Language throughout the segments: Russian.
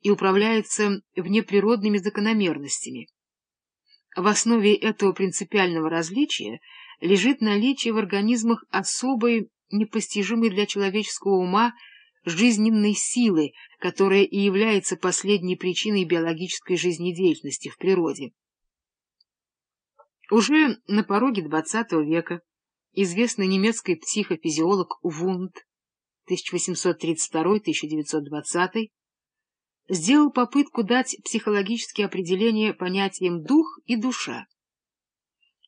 и управляется внеприродными закономерностями. В основе этого принципиального различия лежит наличие в организмах особой, непостижимой для человеческого ума, жизненной силы, которая и является последней причиной биологической жизнедеятельности в природе. Уже на пороге XX века известный немецкий психофизиолог Вунд 1832-1920 сделал попытку дать психологические определения понятиям «дух» и «душа».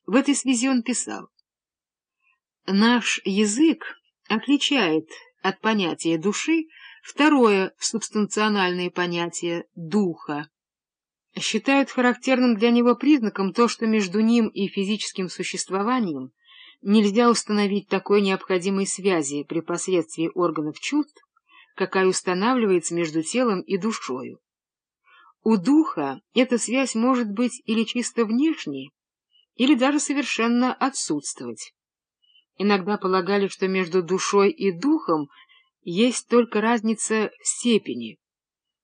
В этой связи он писал, «Наш язык отличает от понятия души второе субстанциональное понятие «духа». Считают характерным для него признаком то, что между ним и физическим существованием нельзя установить такой необходимой связи при посредстве органов чувств, какая устанавливается между телом и душою. У духа эта связь может быть или чисто внешней, или даже совершенно отсутствовать. Иногда полагали, что между душой и духом есть только разница степени,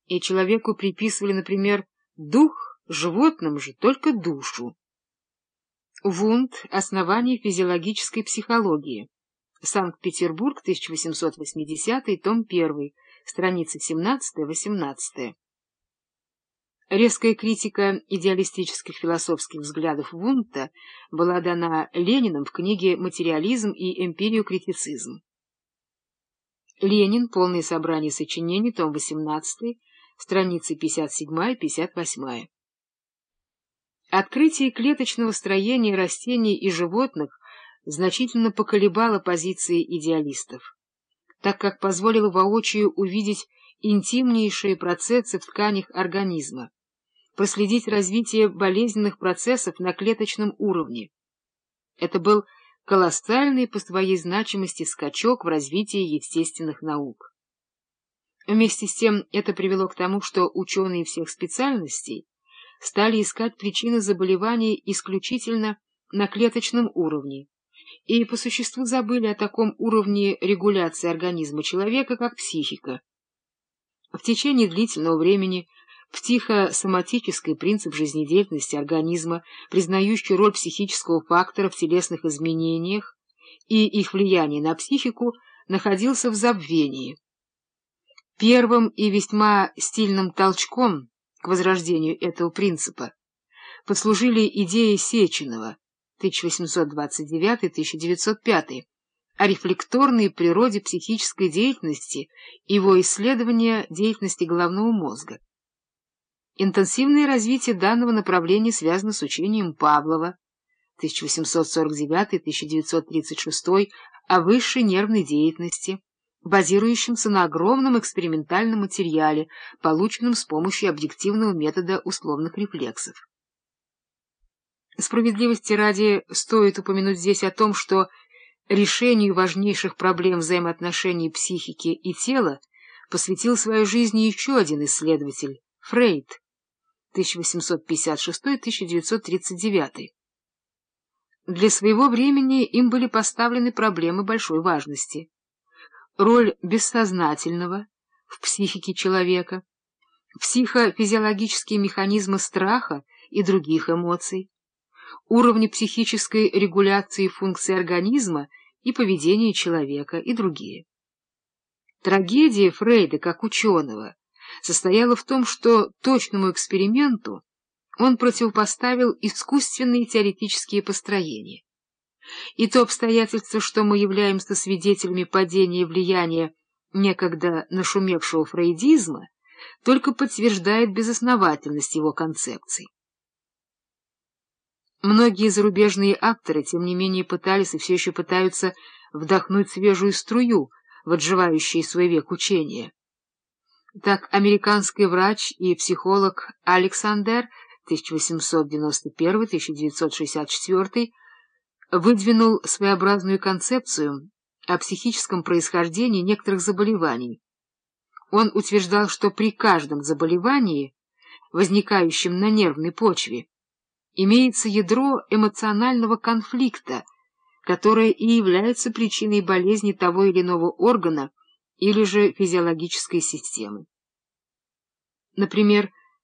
и человеку приписывали, например, дух, животным же только душу. Вунд «Основание физиологической психологии». Санкт-Петербург, 1880, том 1, страницы 17-18. Резкая критика идеалистических философских взглядов Вунта была дана Лениным в книге «Материализм и эмпириокритицизм». Ленин. Полное собрание сочинений. Том 18. Страницы 57-58. Открытие клеточного строения растений и животных значительно поколебало позиции идеалистов, так как позволило воочию увидеть интимнейшие процессы в тканях организма, проследить развитие болезненных процессов на клеточном уровне. Это был колоссальный по своей значимости скачок в развитии естественных наук. Вместе с тем это привело к тому, что ученые всех специальностей стали искать причины заболеваний исключительно на клеточном уровне, и по существу забыли о таком уровне регуляции организма человека, как психика. В течение длительного времени психосоматический принцип жизнедеятельности организма, признающий роль психического фактора в телесных изменениях и их влияние на психику, находился в забвении. Первым и весьма стильным толчком к возрождению этого принципа послужили идеи Сеченова 1829-1905 о рефлекторной природе психической деятельности и его исследования деятельности головного мозга. Интенсивное развитие данного направления связано с учением Павлова 1849-1936 о высшей нервной деятельности, базирующемся на огромном экспериментальном материале, полученном с помощью объективного метода условных рефлексов. Справедливости ради стоит упомянуть здесь о том, что решению важнейших проблем взаимоотношений психики и тела посвятил свою жизнь еще один исследователь — Фрейд, 1856-1939. Для своего времени им были поставлены проблемы большой важности. Роль бессознательного в психике человека, психофизиологические механизмы страха и других эмоций, уровни психической регуляции функций организма и поведения человека и другие. Трагедия Фрейда как ученого состояла в том, что точному эксперименту он противопоставил искусственные теоретические построения. И то обстоятельство, что мы являемся свидетелями падения влияния некогда нашумевшего фрейдизма, только подтверждает безосновательность его концепций. Многие зарубежные авторы, тем не менее, пытались и все еще пытаются вдохнуть свежую струю в отживающий свой век учения. Так, американский врач и психолог Александр 1891-1964 выдвинул своеобразную концепцию о психическом происхождении некоторых заболеваний. Он утверждал, что при каждом заболевании, возникающем на нервной почве, имеется ядро эмоционального конфликта, которое и является причиной болезни того или иного органа или же физиологической системы. Например,